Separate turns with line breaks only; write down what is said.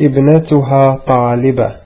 ابنتها طالبة.